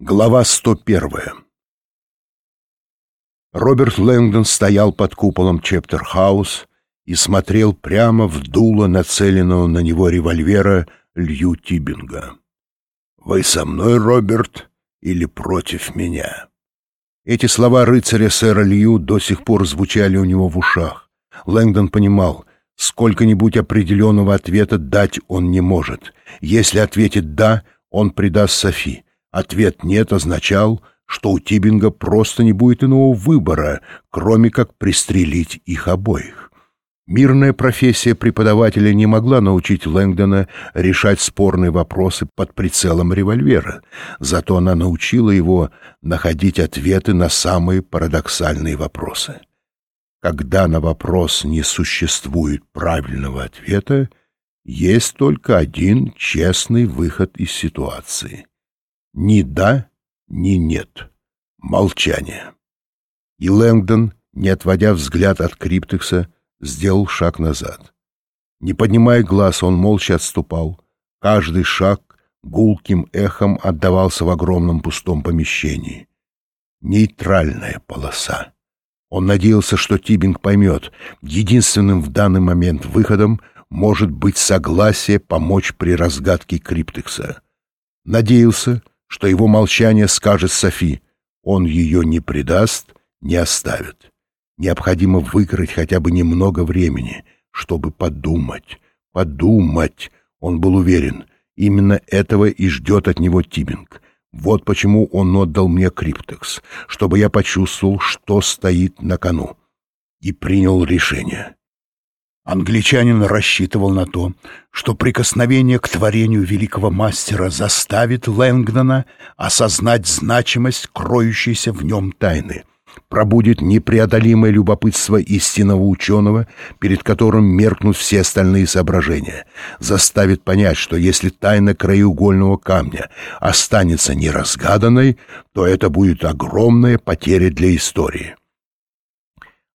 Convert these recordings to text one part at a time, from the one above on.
Глава 101 Роберт Лэнгдон стоял под куполом Чептер-хаус и смотрел прямо в дуло нацеленного на него револьвера Лью Тибинга. «Вы со мной, Роберт, или против меня?» Эти слова рыцаря сэра Лью до сих пор звучали у него в ушах. Лэнгдон понимал, сколько-нибудь определенного ответа дать он не может. Если ответит «да», он предаст Софи. Ответ «нет» означал, что у Тибинга просто не будет иного выбора, кроме как пристрелить их обоих. Мирная профессия преподавателя не могла научить Лэнгдона решать спорные вопросы под прицелом револьвера, зато она научила его находить ответы на самые парадоксальные вопросы. Когда на вопрос не существует правильного ответа, есть только один честный выход из ситуации — ни да, ни нет. Молчание. И Лэнгдон, не отводя взгляд от Криптекса, сделал шаг назад. Не поднимая глаз, он молча отступал. Каждый шаг гулким эхом отдавался в огромном пустом помещении. Нейтральная полоса. Он надеялся, что Тибинг поймет, единственным в данный момент выходом может быть согласие помочь при разгадке Криптекса. Надеялся, что его молчание скажет Софи. Он ее не предаст, не оставит. Необходимо выкрыть хотя бы немного времени, чтобы подумать. Подумать, он был уверен. Именно этого и ждет от него Тибинг. Вот почему он отдал мне криптекс, чтобы я почувствовал, что стоит на кону. И принял решение. Англичанин рассчитывал на то, что прикосновение к творению великого мастера заставит Лэнгдона осознать значимость кроющейся в нем тайны, пробудет непреодолимое любопытство истинного ученого, перед которым меркнут все остальные соображения, заставит понять, что если тайна краеугольного камня останется неразгаданной, то это будет огромная потеря для истории.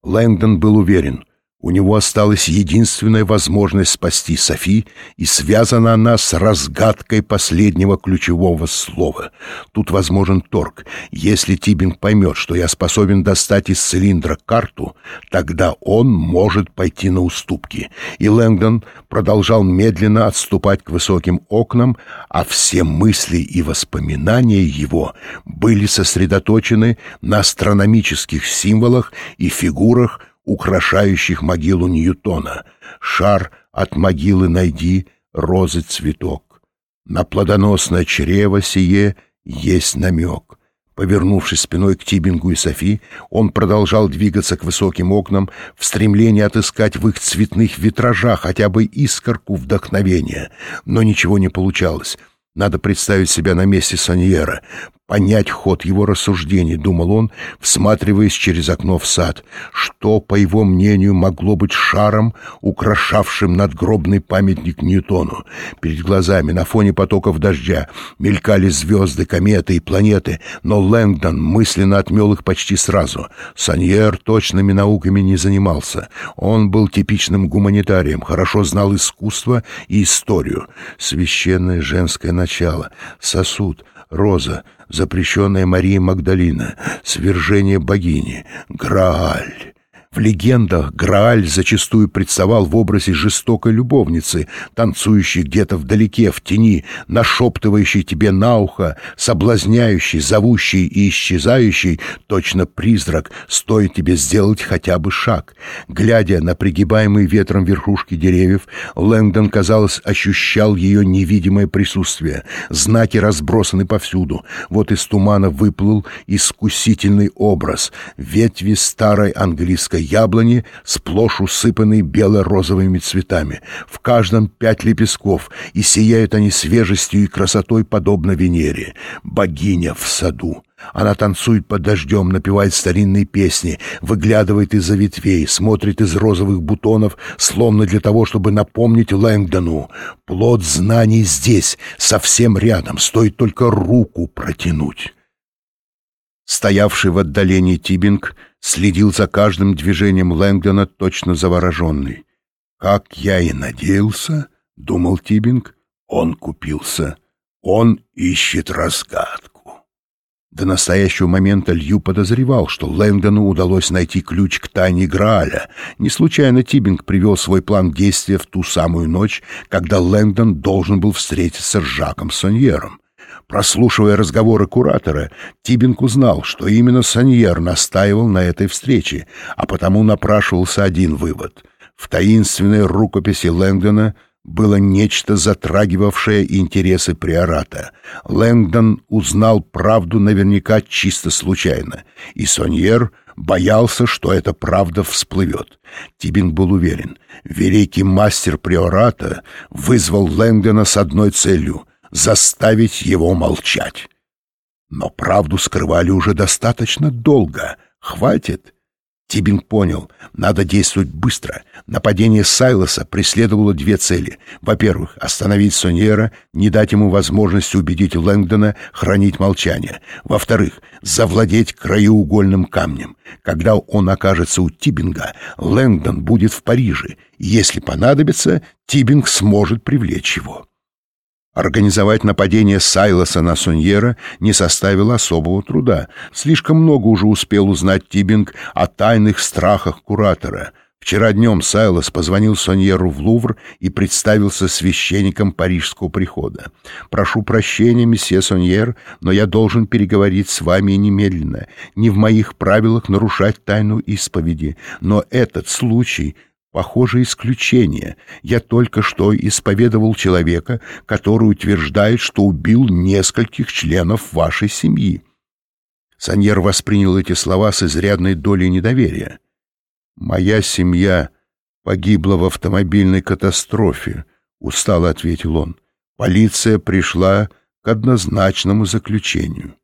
Лэнгдон был уверен — у него осталась единственная возможность спасти Софи, и связана она с разгадкой последнего ключевого слова. Тут возможен торг. Если Тибинг поймет, что я способен достать из цилиндра карту, тогда он может пойти на уступки. И Лэнгдон продолжал медленно отступать к высоким окнам, а все мысли и воспоминания его были сосредоточены на астрономических символах и фигурах, украшающих могилу Ньютона. Шар от могилы найди, розы цветок. На плодоносное чрево сие есть намек. Повернувшись спиной к Тибингу и Софи, он продолжал двигаться к высоким окнам в стремлении отыскать в их цветных витражах хотя бы искорку вдохновения. Но ничего не получалось. Надо представить себя на месте Саньера, понять ход его рассуждений, думал он, всматриваясь через окно в сад, что, по его мнению, могло быть шаром, украшавшим надгробный памятник Ньютону. Перед глазами на фоне потоков дождя мелькали звезды, кометы и планеты, но Лэнгдон мысленно отмел их почти сразу. Саньер точными науками не занимался. Он был типичным гуманитарием, хорошо знал искусство и историю. Священное женское начало, сосуд — Роза, запрещенная Мария Магдалина, свержение богини, Грааль. В легендах Грааль зачастую представал в образе жестокой любовницы, танцующей где-то вдалеке, в тени, нашептывающей тебе на ухо, соблазняющей, зовущей и исчезающей, точно призрак, стоит тебе сделать хотя бы шаг. Глядя на пригибаемые ветром верхушки деревьев, Лэнгдон, казалось, ощущал ее невидимое присутствие. Знаки разбросаны повсюду. Вот из тумана выплыл искусительный образ. Ветви старой английской яблони, сплошь усыпанные бело-розовыми цветами. В каждом пять лепестков, и сияют они свежестью и красотой, подобно Венере. Богиня в саду. Она танцует под дождем, напевает старинные песни, выглядывает из-за ветвей, смотрит из розовых бутонов, словно для того, чтобы напомнить Лэнгдону. Плод знаний здесь, совсем рядом, стоит только руку протянуть. Стоявший в отдалении Тибинг следил за каждым движением Лэнгдона точно завороженный. «Как я и надеялся», — думал Тибинг, — «он купился, он ищет разгадку». До настоящего момента Лью подозревал, что Лэнгдону удалось найти ключ к тайне Грааля. Не случайно Тибинг привел свой план действия в ту самую ночь, когда Лэнгдон должен был встретиться с Жаком Соньером. Прослушивая разговоры куратора, Тибинг узнал, что именно Соньер настаивал на этой встрече, а потому напрашивался один вывод. В таинственной рукописи Лэнгдона — было нечто, затрагивавшее интересы приората. Лэнгдон узнал правду наверняка чисто случайно, и Соньер боялся, что эта правда всплывет. Тибинг был уверен, великий мастер приората вызвал Лэнгдона с одной целью — заставить его молчать. Но правду скрывали уже достаточно долго. Хватит — Тибинг понял, надо действовать быстро. Нападение Сайлоса преследовало две цели. Во-первых, остановить Соньера, не дать ему возможности убедить Лэнгдона хранить молчание. Во-вторых, завладеть краеугольным камнем. Когда он окажется у Тибинга, Лэнгдон будет в Париже, если понадобится, Тибинг сможет привлечь его. Организовать нападение Сайлоса на Соньера не составило особого труда. Слишком много уже успел узнать Тибинг о тайных страхах куратора. Вчера днем Сайлос позвонил Соньеру в Лувр и представился священником парижского прихода. «Прошу прощения, месье Соньер, но я должен переговорить с вами немедленно. Не в моих правилах нарушать тайну исповеди, но этот случай Похоже, исключение. Я только что исповедовал человека, который утверждает, что убил нескольких членов вашей семьи. Саньер воспринял эти слова с изрядной долей недоверия. «Моя семья погибла в автомобильной катастрофе», — устало ответил он. «Полиция пришла к однозначному заключению».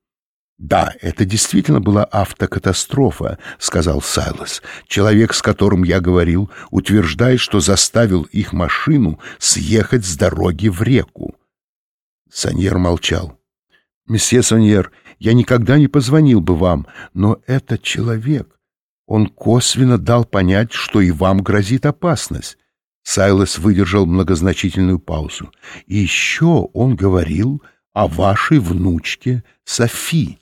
«Да, это действительно была автокатастрофа», — сказал Сайлос. «Человек, с которым я говорил, утверждает, что заставил их машину съехать с дороги в реку». Саньер молчал. «Месье Саньер, я никогда не позвонил бы вам, но этот человек, он косвенно дал понять, что и вам грозит опасность». Сайлос выдержал многозначительную паузу. «И еще он говорил о вашей внучке Софи».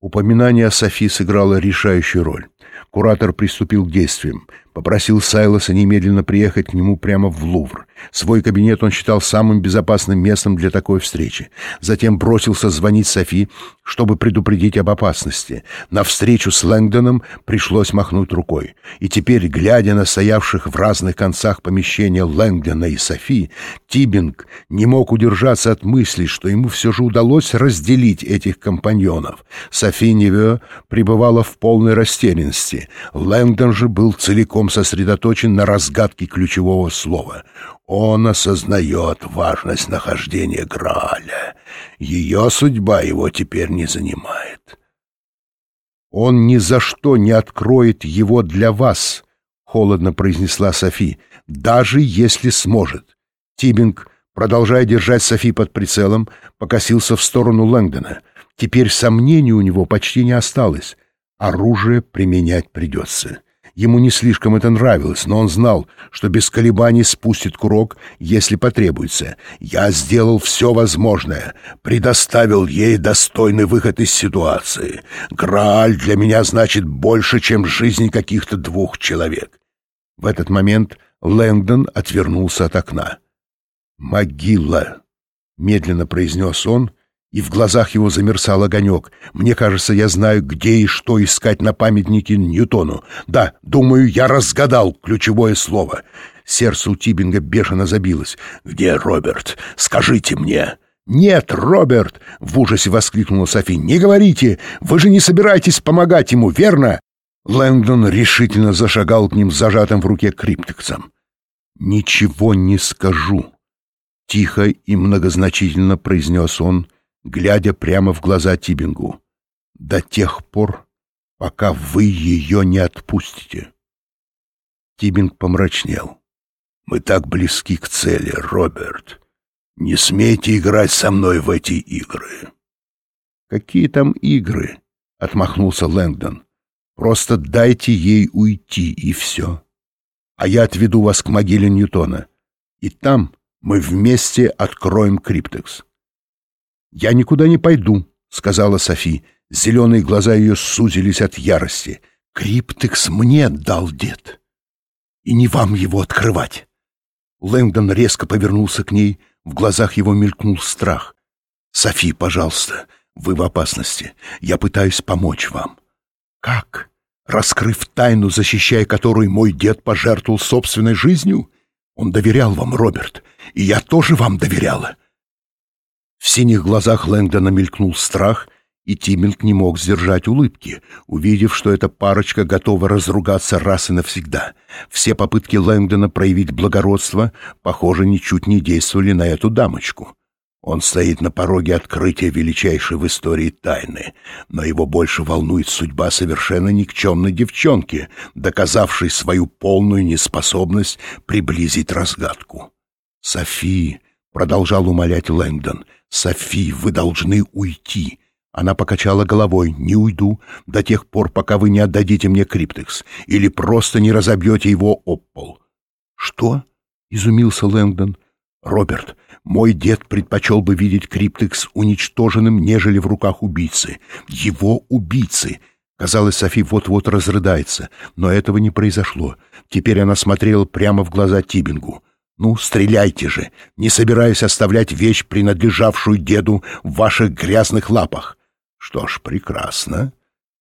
Упоминание о Софи сыграло решающую роль. Куратор приступил к действиям. Попросил Сайлоса немедленно приехать к нему прямо в Лувр. Свой кабинет он считал самым безопасным местом для такой встречи. Затем бросился звонить Софи, чтобы предупредить об опасности. На встречу с Лэнгдоном пришлось махнуть рукой. И теперь, глядя на стоявших в разных концах помещения Лэнгдона и Софи, Тибинг не мог удержаться от мысли, что ему все же удалось разделить этих компаньонов. Софи Неве пребывала в полной растерянности. Лэнгдон же был целиком сосредоточен на разгадке ключевого слова. Он осознает важность нахождения Грааля. Ее судьба его теперь не занимает. «Он ни за что не откроет его для вас», — холодно произнесла Софи, — «даже если сможет». Тибинг, продолжая держать Софи под прицелом, покосился в сторону Лэнгдона. Теперь сомнений у него почти не осталось. Оружие применять придется. Ему не слишком это нравилось, но он знал, что без колебаний спустит курок, если потребуется. Я сделал все возможное, предоставил ей достойный выход из ситуации. Грааль для меня значит больше, чем жизнь каких-то двух человек. В этот момент Лэнгдон отвернулся от окна. «Могила», — медленно произнес он, и в глазах его замерцал огонек. «Мне кажется, я знаю, где и что искать на памятнике Ньютону. Да, думаю, я разгадал ключевое слово». Сердце у Тибинга бешено забилось. «Где Роберт? Скажите мне!» «Нет, Роберт!» — в ужасе воскликнула Софи. «Не говорите! Вы же не собираетесь помогать ему, верно?» Лэнгдон решительно зашагал к ним с зажатым в руке криптексом. «Ничего не скажу», — тихо и многозначительно произнес он, — глядя прямо в глаза Тибингу. «До тех пор, пока вы ее не отпустите». Тибинг помрачнел. «Мы так близки к цели, Роберт. Не смейте играть со мной в эти игры». «Какие там игры?» — отмахнулся Лэнгдон. «Просто дайте ей уйти, и все. А я отведу вас к могиле Ньютона, и там мы вместе откроем криптекс». «Я никуда не пойду», — сказала Софи. Зеленые глаза ее сузились от ярости. «Криптекс мне дал дед, и не вам его открывать!» Лэнгдон резко повернулся к ней, в глазах его мелькнул страх. «Софи, пожалуйста, вы в опасности. Я пытаюсь помочь вам». «Как? Раскрыв тайну, защищая которую мой дед пожертвовал собственной жизнью? Он доверял вам, Роберт, и я тоже вам доверяла». В синих глазах Лэнгдона мелькнул страх, и Тиминг не мог сдержать улыбки, увидев, что эта парочка готова разругаться раз и навсегда. Все попытки Лэнгдона проявить благородство, похоже, ничуть не действовали на эту дамочку. Он стоит на пороге открытия величайшей в истории тайны, но его больше волнует судьба совершенно никчемной девчонки, доказавшей свою полную неспособность приблизить разгадку. «Софи», — продолжал умолять Лэнгдон, — «Софи, вы должны уйти». Она покачала головой. «Не уйду до тех пор, пока вы не отдадите мне криптекс или просто не разобьете его об пол». «Что?» — изумился Лэнгдон. «Роберт, мой дед предпочел бы видеть Криптекс уничтоженным, нежели в руках убийцы. Его убийцы!» Казалось, Софи вот-вот разрыдается, но этого не произошло. Теперь она смотрела прямо в глаза Тибингу. «Ну, стреляйте же, не собираясь оставлять вещь, принадлежавшую деду, в ваших грязных лапах». «Что ж, прекрасно».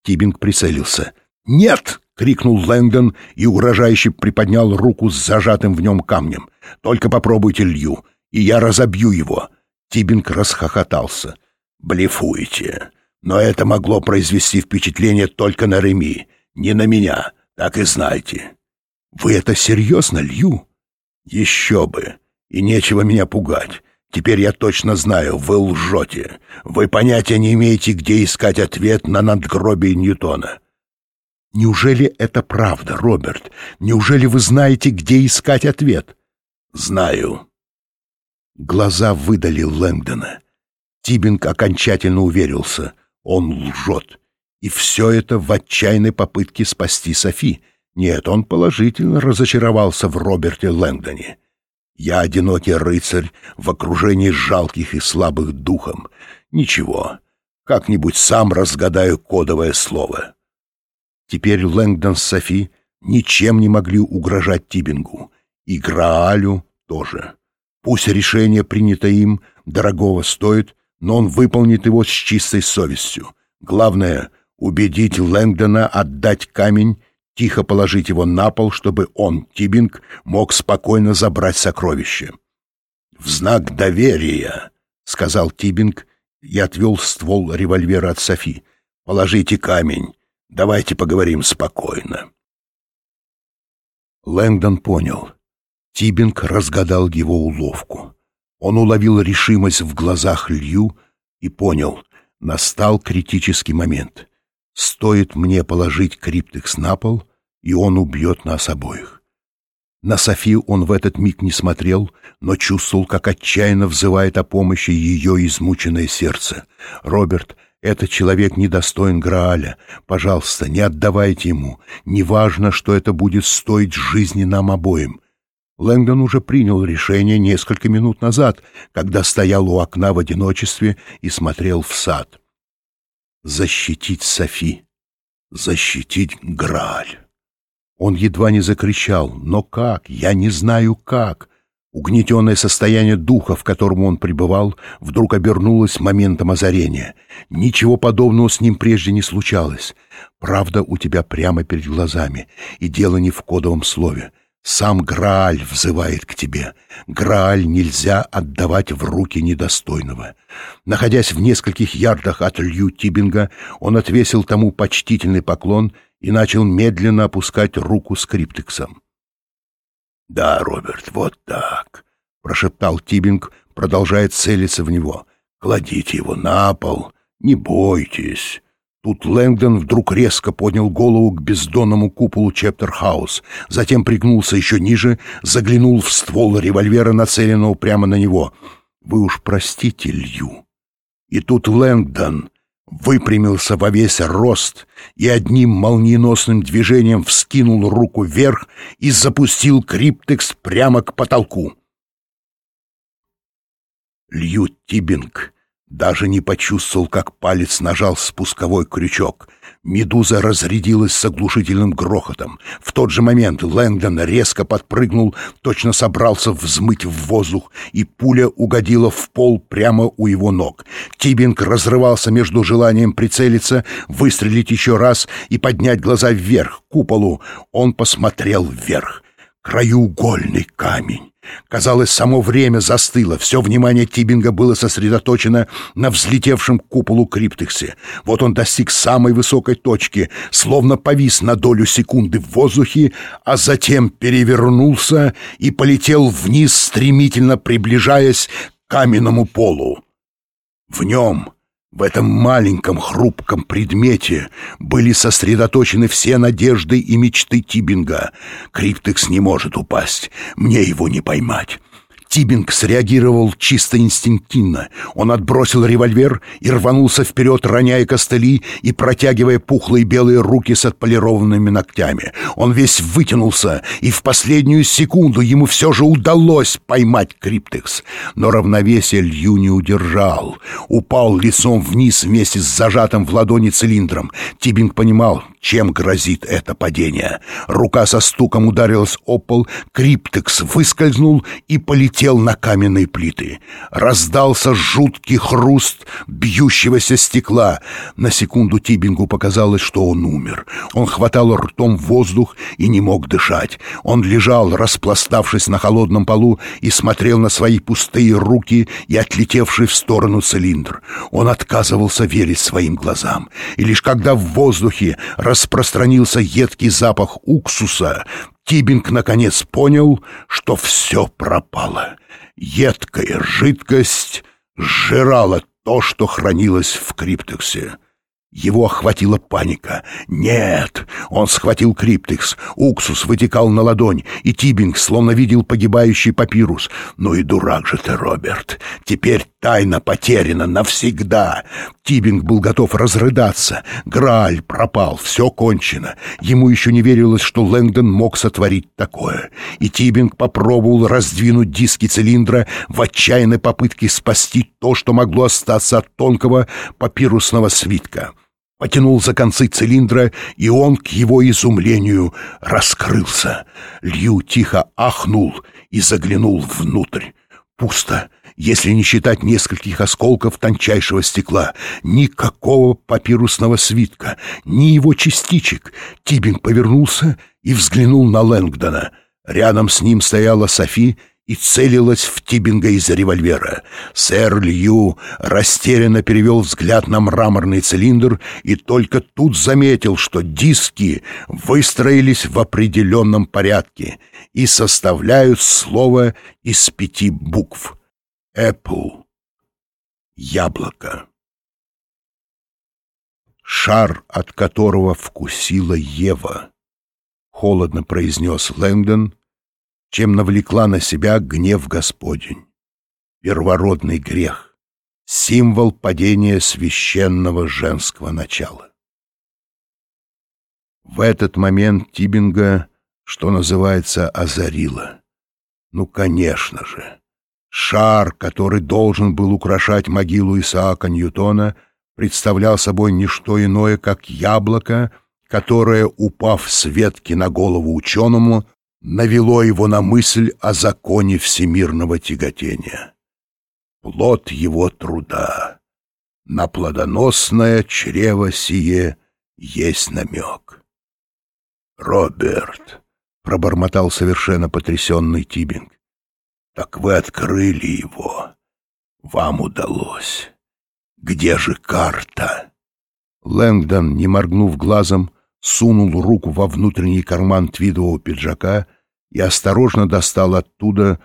Тибинг прицелился. «Нет!» — крикнул Лэнгдон и угрожающе приподнял руку с зажатым в нем камнем. «Только попробуйте лью, и я разобью его!» Тибинг расхохотался. «Блефуете! Но это могло произвести впечатление только на Реми, не на меня, так и знайте!» «Вы это серьезно, Лью?» «Еще бы! И нечего меня пугать. Теперь я точно знаю, вы лжете. Вы понятия не имеете, где искать ответ на надгробие Ньютона». «Неужели это правда, Роберт? Неужели вы знаете, где искать ответ?» «Знаю». Глаза выдали Лэнгдона. Тибинг окончательно уверился. Он лжет. И все это в отчаянной попытке спасти Софи. Нет, он положительно разочаровался в Роберте Лэнгдоне. Я одинокий рыцарь в окружении жалких и слабых духом. Ничего, как-нибудь сам разгадаю кодовое слово. Теперь Лэнгдон с Софи ничем не могли угрожать Тибингу, и Граалю тоже. Пусть решение, принято им, дорогого стоит, но он выполнит его с чистой совестью. Главное — убедить Лэнгдона отдать камень, тихо положить его на пол, чтобы он, Тибинг, мог спокойно забрать сокровище. «В знак доверия», — сказал Тибинг и отвел ствол револьвера от Софи. «Положите камень. Давайте поговорим спокойно». Лэнгдон понял. Тибинг разгадал его уловку. Он уловил решимость в глазах Лью и понял, настал критический момент. Стоит мне положить криптекс на пол, и он убьет нас обоих. На Софию он в этот миг не смотрел, но чувствовал, как отчаянно взывает о помощи ее измученное сердце. «Роберт, этот человек недостоин Грааля. Пожалуйста, не отдавайте ему. Неважно, что это будет стоить жизни нам обоим». Лэнгдон уже принял решение несколько минут назад, когда стоял у окна в одиночестве и смотрел в сад. «Защитить Софи, защитить Грааль». Он едва не закричал. «Но как? Я не знаю как!» Угнетенное состояние духа, в котором он пребывал, вдруг обернулось моментом озарения. Ничего подобного с ним прежде не случалось. Правда у тебя прямо перед глазами, и дело не в кодовом слове. Сам Грааль взывает к тебе. Грааль нельзя отдавать в руки недостойного. Находясь в нескольких ярдах от Лью Тибинга, он отвесил тому почтительный поклон — и начал медленно опускать руку с криптексом. «Да, Роберт, вот так», — прошептал Тибинг, продолжая целиться в него. «Кладите его на пол, не бойтесь». Тут Лэнгдон вдруг резко поднял голову к бездонному куполу Чептерхаус, затем пригнулся еще ниже, заглянул в ствол револьвера, нацеленного прямо на него. «Вы уж простите, Лью». И тут Лэнгдон выпрямился во весь рост и одним молниеносным движением вскинул руку вверх и запустил криптекс прямо к потолку. Лью Тибинг Даже не почувствовал, как палец нажал спусковой крючок. Медуза разрядилась с оглушительным грохотом. В тот же момент Лэнгдон резко подпрыгнул, точно собрался взмыть в воздух, и пуля угодила в пол прямо у его ног. Тибинг разрывался между желанием прицелиться, выстрелить еще раз и поднять глаза вверх, к куполу. Он посмотрел вверх. Краеугольный камень. Казалось, само время застыло, все внимание Тибинга было сосредоточено на взлетевшем к куполу криптексе. Вот он достиг самой высокой точки, словно повис на долю секунды в воздухе, а затем перевернулся и полетел вниз, стремительно приближаясь к каменному полу. В нем в этом маленьком хрупком предмете были сосредоточены все надежды и мечты Тибинга. Криптекс не может упасть, мне его не поймать. Тибинг среагировал чисто инстинктивно. Он отбросил револьвер и рванулся вперед, роняя костыли и протягивая пухлые белые руки с отполированными ногтями. Он весь вытянулся, и в последнюю секунду ему все же удалось поймать Криптекс. Но равновесие Лью не удержал. Упал лицом вниз вместе с зажатым в ладони цилиндром. Тибинг понимал, чем грозит это падение. Рука со стуком ударилась о пол, Криптекс выскользнул и полетел на каменные плиты. Раздался жуткий хруст бьющегося стекла. На секунду Тибингу показалось, что он умер. Он хватал ртом воздух и не мог дышать. Он лежал, распластавшись на холодном полу, и смотрел на свои пустые руки и отлетевший в сторону цилиндр. Он отказывался верить своим глазам. И лишь когда в воздухе распространился едкий запах уксуса, Тибинг наконец понял, что все пропало. Едкая жидкость сжирала то, что хранилось в криптексе. Его охватила паника. «Нет!» Он схватил криптекс. Уксус вытекал на ладонь, и Тибинг словно видел погибающий папирус. «Ну и дурак же ты, Роберт! Теперь тайна потеряна навсегда!» Тибинг был готов разрыдаться. Грааль пропал, все кончено. Ему еще не верилось, что Лэнгдон мог сотворить такое. И Тибинг попробовал раздвинуть диски цилиндра в отчаянной попытке спасти то, что могло остаться от тонкого папирусного свитка потянул за концы цилиндра, и он, к его изумлению, раскрылся. Лью тихо ахнул и заглянул внутрь. Пусто, если не считать нескольких осколков тончайшего стекла. Никакого папирусного свитка, ни его частичек. Тибинг повернулся и взглянул на Лэнгдона. Рядом с ним стояла Софи и целилась в Тибинга из револьвера. Сэр Лью растерянно перевел взгляд на мраморный цилиндр и только тут заметил, что диски выстроились в определенном порядке и составляют слово из пяти букв. «Apple» — «яблоко». «Шар, от которого вкусила Ева», — холодно произнес Лэнгдон, чем навлекла на себя гнев Господень. Первородный грех, символ падения священного женского начала. В этот момент Тибинга, что называется, озарило. Ну, конечно же, шар, который должен был украшать могилу Исаака Ньютона, представлял собой не что иное, как яблоко, которое, упав с ветки на голову ученому, навело его на мысль о законе всемирного тяготения. Плод его труда. На плодоносное чрево сие есть намек. «Роберт», — пробормотал совершенно потрясенный Тибинг, — «так вы открыли его. Вам удалось. Где же карта?» Лэнгдон, не моргнув глазом, сунул руку во внутренний карман твидового пиджака и осторожно достал оттуда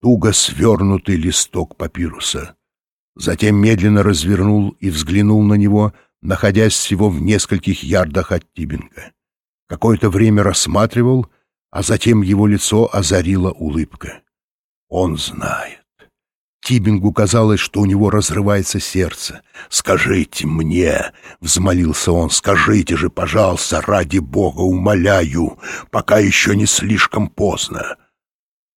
туго свернутый листок папируса. Затем медленно развернул и взглянул на него, находясь всего в нескольких ярдах от Тибинга. Какое-то время рассматривал, а затем его лицо озарила улыбка. Он знает. Тибингу казалось, что у него разрывается сердце. «Скажите мне!» — взмолился он. «Скажите же, пожалуйста, ради бога, умоляю, пока еще не слишком поздно!»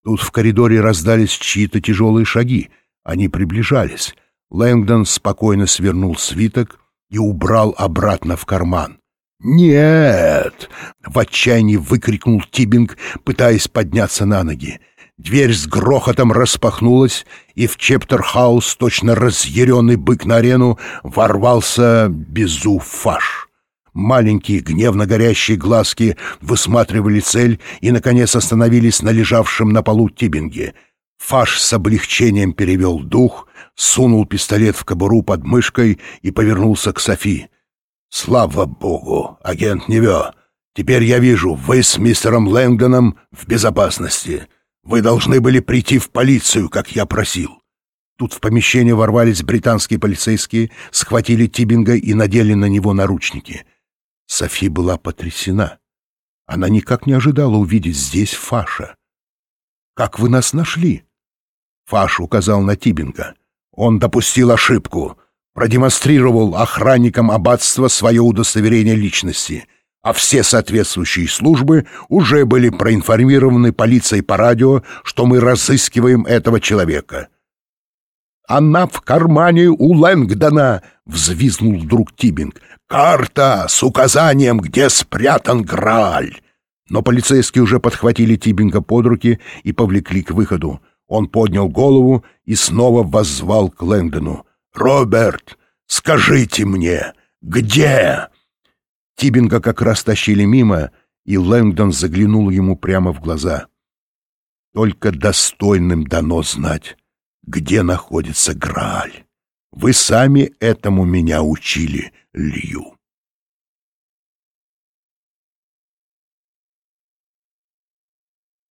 Тут в коридоре раздались чьи-то тяжелые шаги. Они приближались. Лэнгдон спокойно свернул свиток и убрал обратно в карман. «Нет!» — в отчаянии выкрикнул Тибинг, пытаясь подняться на ноги. Дверь с грохотом распахнулась, и в Чептерхаус, точно разъяренный бык на арену, ворвался Безу Фаш. Маленькие гневно горящие глазки высматривали цель и, наконец, остановились на лежавшем на полу Тибинге. Фаш с облегчением перевел дух, сунул пистолет в кобуру под мышкой и повернулся к Софи. «Слава богу, агент Невё! Теперь я вижу, вы с мистером Лэнгдоном в безопасности. Вы должны были прийти в полицию, как я просил». Тут в помещение ворвались британские полицейские, схватили Тибинга и надели на него наручники. Софи была потрясена. Она никак не ожидала увидеть здесь Фаша. «Как вы нас нашли?» Фаш указал на Тибинга. «Он допустил ошибку продемонстрировал охранникам аббатства свое удостоверение личности, а все соответствующие службы уже были проинформированы полицией по радио, что мы разыскиваем этого человека. «Она в кармане у Лэнгдона!» — взвизнул вдруг Тибинг. «Карта с указанием, где спрятан Грааль!» Но полицейские уже подхватили Тибинга под руки и повлекли к выходу. Он поднял голову и снова воззвал к Лэнгдону. «Роберт, скажите мне, где?» Тибинга как раз тащили мимо, и Лэнгдон заглянул ему прямо в глаза. «Только достойным дано знать, где находится Грааль. Вы сами этому меня учили, Лью».